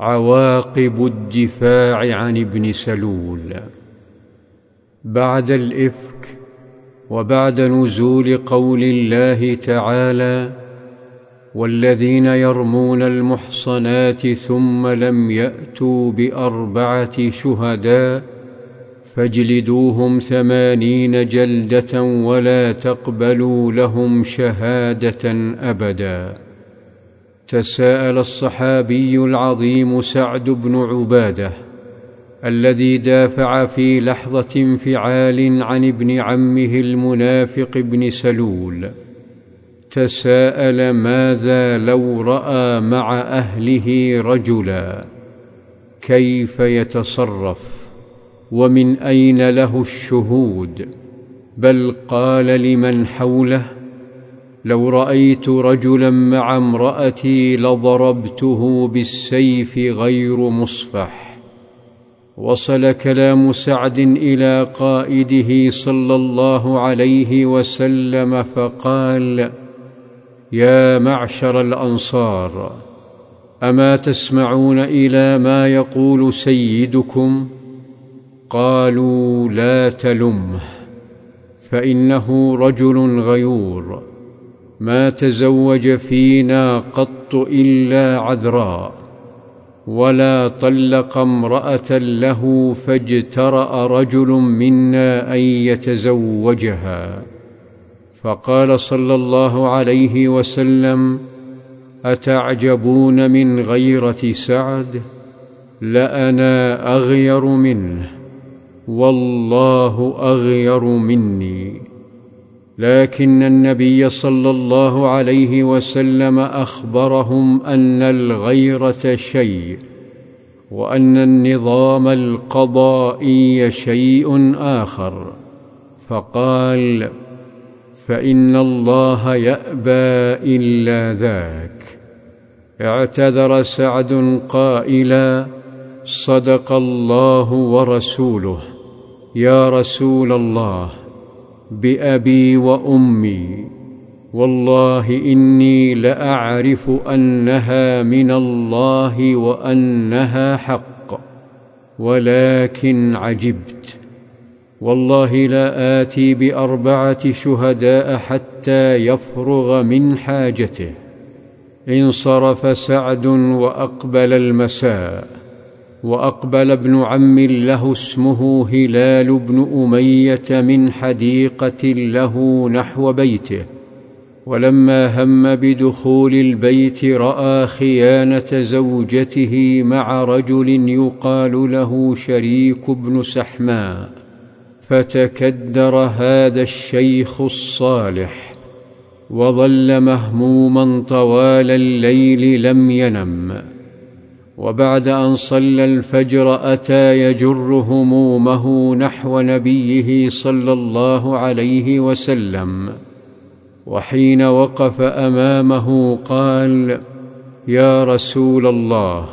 عواقب الدفاع عن ابن سلول. بعد الإفك وبعد نزول قول الله تعالى والذين يرمون المحصنات ثم لم يأتوا بأربعة شهداء فاجلدوهم ثمانين جلدة ولا تقبلوا لهم شهادة أبدا. تساءل الصحابي العظيم سعد بن عبادة الذي دافع في لحظة انفعال عن ابن عمه المنافق ابن سلول تساءل ماذا لو رأى مع أهله رجلا كيف يتصرف ومن أين له الشهود بل قال لمن حوله لو رأيت رجلا مع امرأتي لضربته بالسيف غير مصفح. وصل كلام سعد إلى قائده صلى الله عليه وسلم فقال يا معشر الأنصار أما تسمعون إلى ما يقول سيدكم؟ قالوا لا تلمه فإنه رجل غيور. ما تزوج فينا قط إلا عذراء ولا طلق امرأة له فاجترأ رجل منا أن يتزوجها. فقال صلى الله عليه وسلم أتعجبون من غيرة سعد؟ لأنا أغير منه والله أغير مني. لكن النبي صلى الله عليه وسلم أخبرهم أن الغيره شيء وأن النظام القضائي شيء آخر. فقال فإن الله يأبى إلا ذاك. اعتذر سعد قائلا صدق الله ورسوله. يا رسول الله. بأبي وأمي. والله إني لأعرف أنها من الله وأنها حق ولكن عجبت. والله لا آتي بأربعة شهداء حتى يفرغ من حاجته. انصرف سعد وأقبل المساء. وأقبل ابن عم له اسمه هلال بن أمية من حديقة له نحو بيته. ولما هم بدخول البيت رأى خيانة زوجته مع رجل يقال له شريك بن سحماء. فتكدر هذا الشيخ الصالح. وظل مهموما طوال الليل لم ينم. وبعد أن صلى الفجر أتى يجر همومه نحو نبيه صلى الله عليه وسلم وحين وقف أمامه قال يا رسول الله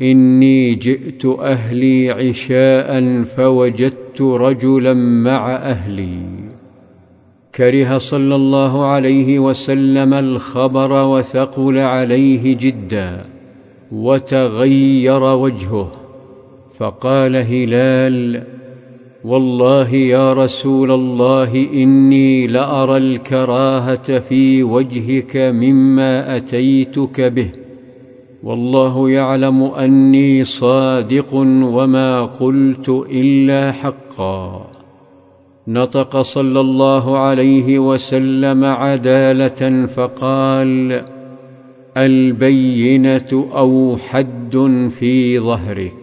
إني جئت أهلي عشاء فوجدت رجلا مع أهلي. كره صلى الله عليه وسلم الخبر وثقل عليه جدا. وتغير وجهه. فقال هلال والله يا رسول الله إني لأرى الكراهة في وجهك مما أتيتك به. والله يعلم أني صادق وما قلت إلا حقا. نطق صلى الله عليه وسلم عدالة فقال البينة أو حد في ظهرك.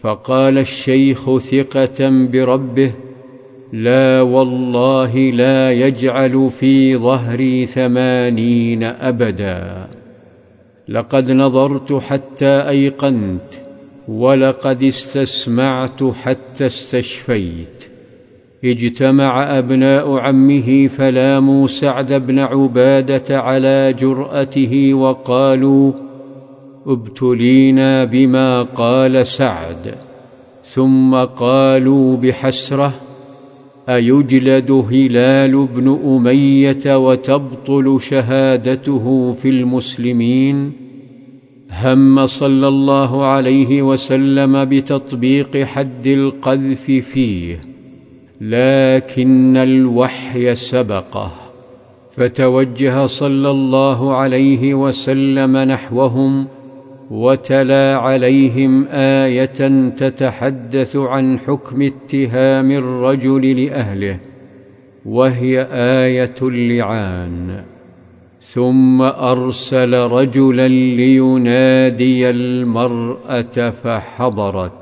فقال الشيخ ثقة بربه لا والله لا يجعل في ظهري ثمانين أبدا. لقد نظرت حتى أيقنت ولقد استسمعت حتى استشفيت. اجتمع أبناء عمه فلاموا سعد بن عبادة على جرأته وقالوا ابتلينا بما قال سعد. ثم قالوا بحسرة أيجلد هلال بن أمية وتبطل شهادته في المسلمين؟ هم صلى الله عليه وسلم بتطبيق حد القذف فيه. لكن الوحي سبقه. فتوجه صلى الله عليه وسلم نحوهم وتلا عليهم آية تتحدث عن حكم اتهام الرجل لأهله وهي آية اللعان. ثم أرسل رجلا لينادي المرأة فحضرت.